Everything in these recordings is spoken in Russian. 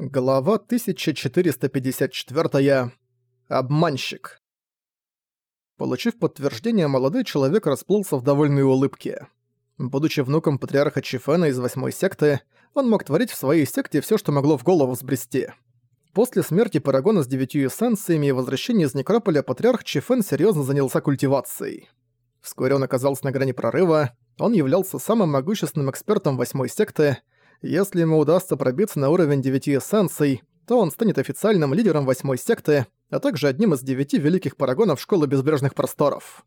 Глава 1454. Обманщик. Получив подтверждение, молодой человек расплылся в довольной улыбке. Будучи внуком патриарха Чифена из восьмой секты, он мог творить в своей секте все, что могло в голову взбрести. После смерти Парагона с девятью эссенциями и возвращения из Некрополя патриарх Чифен серьезно занялся культивацией. Вскоре он оказался на грани прорыва, он являлся самым могущественным экспертом восьмой секты — если ему удастся пробиться на уровень девяти эссенций, то он станет официальным лидером восьмой секты, а также одним из девяти великих парагонов Школы Безбрежных Просторов.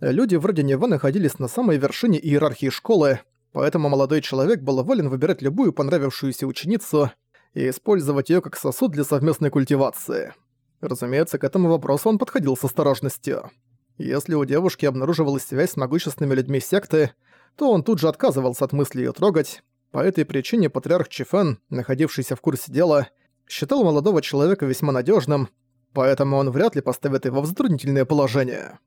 Люди вроде него находились на самой вершине иерархии школы, поэтому молодой человек был волен выбирать любую понравившуюся ученицу и использовать её как сосуд для совместной культивации. Разумеется, к этому вопросу он подходил с осторожностью. Если у девушки обнаруживалась связь с могущественными людьми секты, то он тут же отказывался от мысли её трогать, по этой причине патриарх Чифен, находившийся в курсе дела, считал молодого человека весьма надежным, поэтому он вряд ли поставит его в затруднительное положение.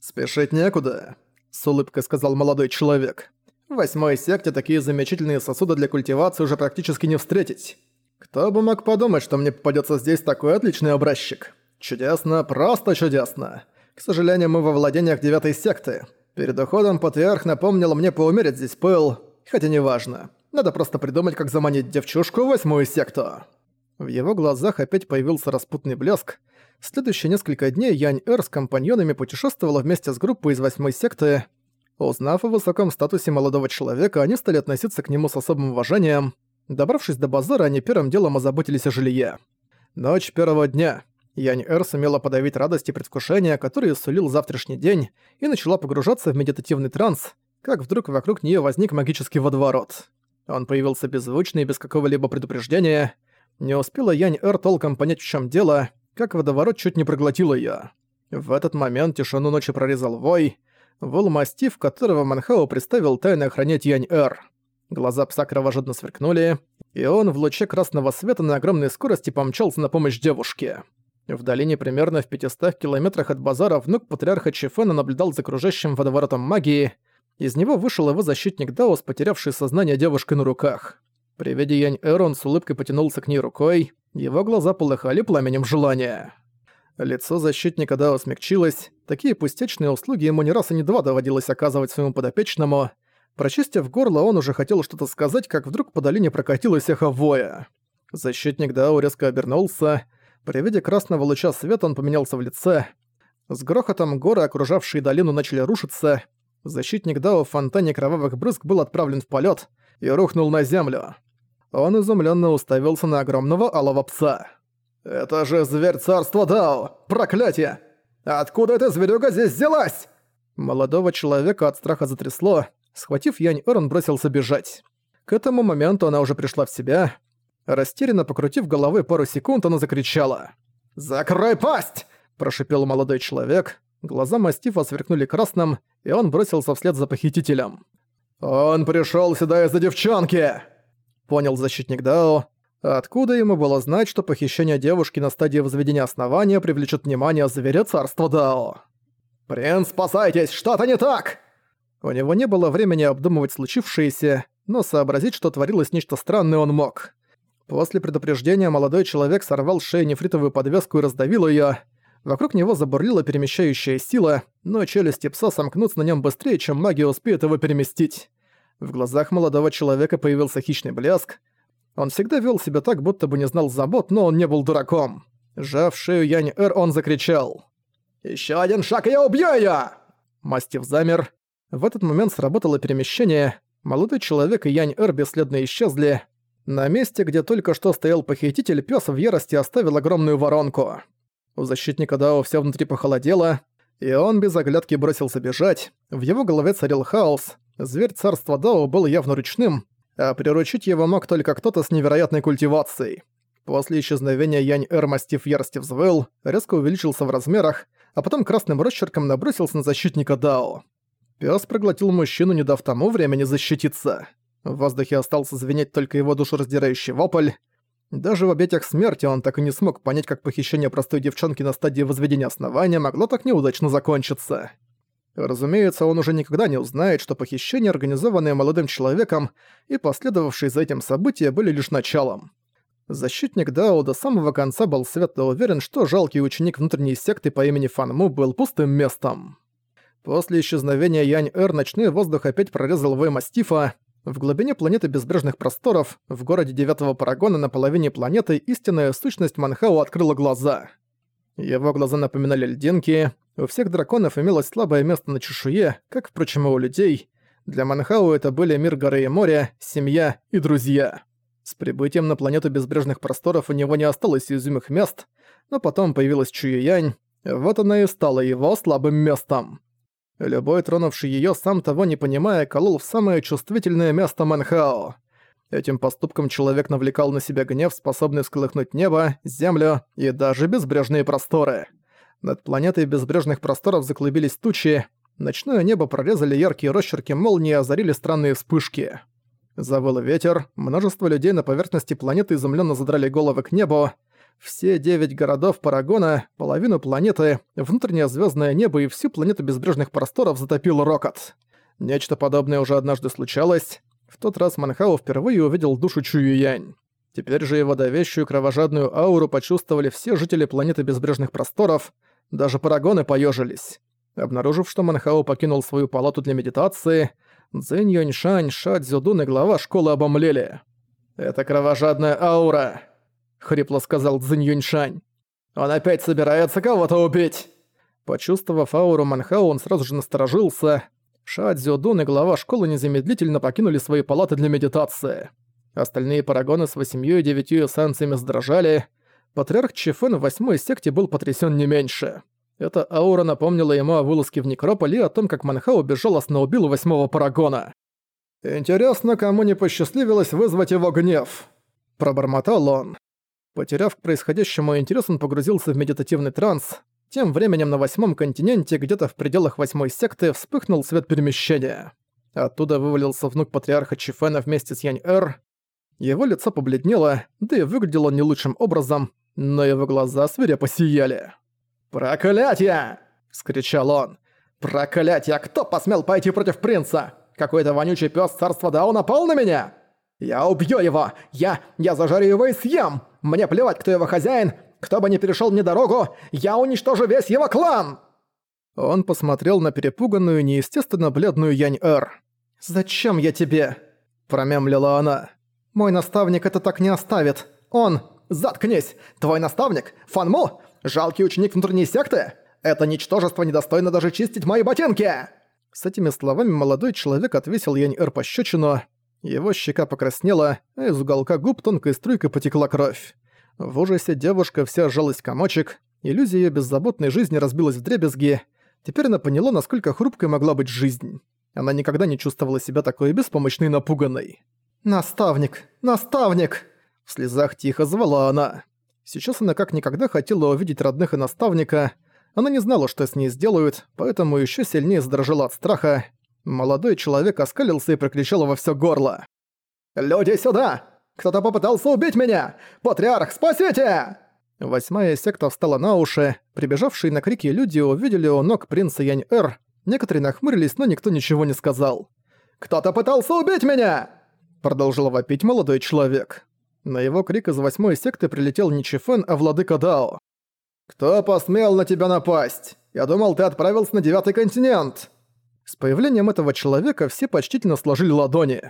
«Спешить некуда», — с улыбкой сказал молодой человек. «В восьмой секте такие замечательные сосуды для культивации уже практически не встретить. Кто бы мог подумать, что мне попадется здесь такой отличный образчик. Чудесно, просто чудесно. К сожалению, мы во владениях девятой секты. Перед уходом патриарх напомнил мне поумерить здесь пыл, хотя неважно. Надо просто придумать, как заманить девчушку в восьмую секту». В его глазах опять появился распутный блеск. В следующие несколько дней Янь-Эр с компаньонами путешествовала вместе с группой из восьмой секты. Узнав о высоком статусе молодого человека, они стали относиться к нему с особым уважением. Добравшись до базара, они первым делом озаботились о жилье. Ночь первого дня. Янь-Эр сумела подавить радость и предвкушение, которые сулил завтрашний день, и начала погружаться в медитативный транс, как вдруг вокруг нее возник магический водоворот. Он появился беззвучно и без какого-либо предупреждения. Не успела Янь-Эр толком понять, в чем дело, как водоворот чуть не проглотил ее. В этот момент тишину ночи прорезал вой. Вол мастиф, которого Манхао представил тайно охранять Янь-Эр. Глаза пса кровожадно сверкнули, и он в луче красного света на огромной скорости помчался на помощь девушке. В долине примерно в 500 километрах от базара внук патриарха Чифена наблюдал за кружащим водоворотом магии — из него вышел его защитник Даос, потерявший сознание девушкой на руках. При виде Янь Эрон с улыбкой потянулся к ней рукой, его глаза полыхали пламенем желания. Лицо защитника Дао смягчилось, такие пустячные услуги ему не раз и не два доводилось оказывать своему подопечному. Прочистив горло, он уже хотел что-то сказать, как вдруг по долине прокатилось эхо воя. Защитник Дао резко обернулся. При виде красного луча света он поменялся в лице. С грохотом горы, окружавшие долину, начали рушиться, Защитник Дао в фонтане кровавых брызг был отправлен в полет и рухнул на землю. Он изумленно уставился на огромного алого пса. «Это же зверь царства Дао! Проклятие! Откуда эта зверюга здесь взялась?» Молодого человека от страха затрясло. Схватив Янь Эр, бросился бежать. К этому моменту она уже пришла в себя. Растерянно покрутив головой пару секунд, она закричала. «Закрой пасть!» – прошипел молодой человек. Глаза мастифа сверкнули красным, и он бросился вслед за похитителем. «Он пришёл сюда из-за девчонки!» Понял защитник Дао. Откуда ему было знать, что похищение девушки на стадии возведения основания привлечет внимание зверя царства Дао? «Принц, спасайтесь! Что-то не так!» У него не было времени обдумывать случившееся, но сообразить, что творилось нечто странное, он мог. После предупреждения молодой человек сорвал с шеи нефритовую подвеску и раздавил её. Вокруг него забурлила перемещающая сила, но челюсти пса сомкнутся на нем быстрее, чем магия успеет его переместить. В глазах молодого человека появился хищный блеск. Он всегда вел себя так, будто бы не знал забот, но он не был дураком. Жав шею Янь-Эр, он закричал. «Ещё один шаг, и я убью её!» Мастив замер. В этот момент сработало перемещение. Молодой человек и Янь-Эр бесследно исчезли. На месте, где только что стоял похититель, пес в ярости оставил огромную воронку. У защитника Дао все внутри похолодело, и он без оглядки бросился бежать. В его голове царил хаос. Зверь царства Дао был явно ручным, а приручить его мог только кто-то с невероятной культивацией. После исчезновения Янь-Эр мастив ярости взвыл, резко увеличился в размерах, а потом красным росчерком набросился на защитника Дао. Пёс проглотил мужчину, не дав тому времени защититься. В воздухе остался звенеть только его душераздирающий вопль. Даже в обетях смерти он так и не смог понять, как похищение простой девчонки на стадии возведения основания могло так неудачно закончиться. Разумеется, он уже никогда не узнает, что похищение, организованное молодым человеком, и последовавшие за этим события были лишь началом. Защитник Дао до самого конца был свято уверен, что жалкий ученик внутренней секты по имени Фанму был пустым местом. После исчезновения Янь-Эр ночной воздух опять прорезал вой мастифа. В глубине планеты безбрежных просторов, в городе Девятого Парагона на половине планеты истинная сущность Манхао открыла глаза. Его глаза напоминали льдинки, у всех драконов имелось слабое место на чешуе, как, впрочем, и у людей. Для Манхау это были мир горы и моря, семья и друзья. С прибытием на планету безбрежных просторов у него не осталось уязвимых мест, но потом появилась Чуюянь, вот она и стала его слабым местом. Любой тронувший её, сам того не понимая, колол в самое чувствительное место Манхао. Этим поступком человек навлекал на себя гнев, способный всколыхнуть небо, землю и даже безбрежные просторы. Над планетой безбрежных просторов заклубились тучи, ночное небо прорезали яркие росчерки молнии и озарили странные вспышки. Завыл ветер, множество людей на поверхности планеты изумленно задрали головы к небу. Все девять городов Парагона, половину планеты, внутреннее звездное небо и всю планету безбрежных просторов затопил рокот. Нечто подобное уже однажды случалось. В тот раз Манхау впервые увидел душу Чуюянь. Теперь же его давящую кровожадную ауру почувствовали все жители планеты безбрежных просторов, даже парагоны поежились. Обнаружив, что Манхао покинул свою палату для медитации, Цзэнь Юньшань, Ша Цзюдун и глава школы обомлели. «Это кровожадная аура», — хрипло сказал Цзэнь Юньшань. «Он опять собирается кого-то убить!» Почувствовав ауру Манхао, он сразу же насторожился. Ша Цзюдун и глава школы незамедлительно покинули свои палаты для медитации. Остальные парагоны с восемью и девятью эссенциями сдрожали, Патриарх Чифен в восьмой секте был потрясен не меньше. Эта аура напомнила ему о вылазке в Некрополе и о том, как Манхау безжалостно убил восьмого парагона. «Интересно, кому не посчастливилось вызвать его гнев?» – пробормотал он. Потеряв к происходящему интерес, он погрузился в медитативный транс. Тем временем на восьмом континенте, где-то в пределах восьмой секты, вспыхнул свет перемещения. Оттуда вывалился внук патриарха Чифена вместе с Янь-Эр. Его лицо побледнело, да и выглядел он не лучшим образом, но его глаза свирепо сияли. «Проклятье!» — вскричал он. «Проклятье! Кто посмел пойти против принца? Какой-то вонючий пёс царства Дао напал на меня? Я убью его! Я... я зажарю его и съем! Мне плевать, кто его хозяин! Кто бы ни перешёл мне дорогу, я уничтожу весь его клан!» Он посмотрел на перепуганную, неестественно бледную Янь-Эр. «Зачем я тебе?» – промямлила она. «Мой наставник это так не оставит. Он «Заткнись! Твой наставник? Фанму? Жалкий ученик внутренней секты? Это ничтожество недостойно даже чистить мои ботинки!» С этими словами молодой человек отвесил Янь-Эр пощечину. Его щека покраснела, а из уголка губ тонкой струйкой потекла кровь. В ужасе девушка вся сжалась комочек, иллюзия её беззаботной жизни разбилась в дребезги. Теперь она поняла, насколько хрупкой могла быть жизнь. Она никогда не чувствовала себя такой беспомощной и напуганной. «Наставник! Наставник!» В слезах тихо звала она. Сейчас она как никогда хотела увидеть родных и наставника. Она не знала, что с ней сделают, поэтому еще сильнее задрожала от страха. Молодой человек оскалился и прокричал во все горло. «Люди сюда! Кто-то попытался убить меня! Патриарх, спасите!» Восьмая секта встала на уши. Прибежавшие на крики люди увидели у ног принца Янь-Эр. Некоторые нахмурились, но никто ничего не сказал. «Кто-то пытался убить меня!» Продолжил вопить молодой человек. На его крик из восьмой секты прилетел не Чифен, а владыка Дао. «Кто посмел на тебя напасть? Я думал, ты отправился на девятый континент!» С появлением этого человека все почтительно сложили ладони.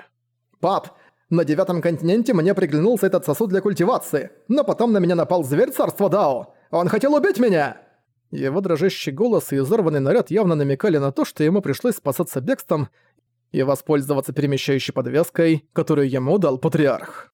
«Пап, на девятом континенте мне приглянулся этот сосуд для культивации, но потом на меня напал зверь царства Дао. Он хотел убить меня!» Его дрожащий голос и изорванный наряд явно намекали на то, что ему пришлось спасаться бегством и воспользоваться перемещающей подвеской, которую ему дал патриарх.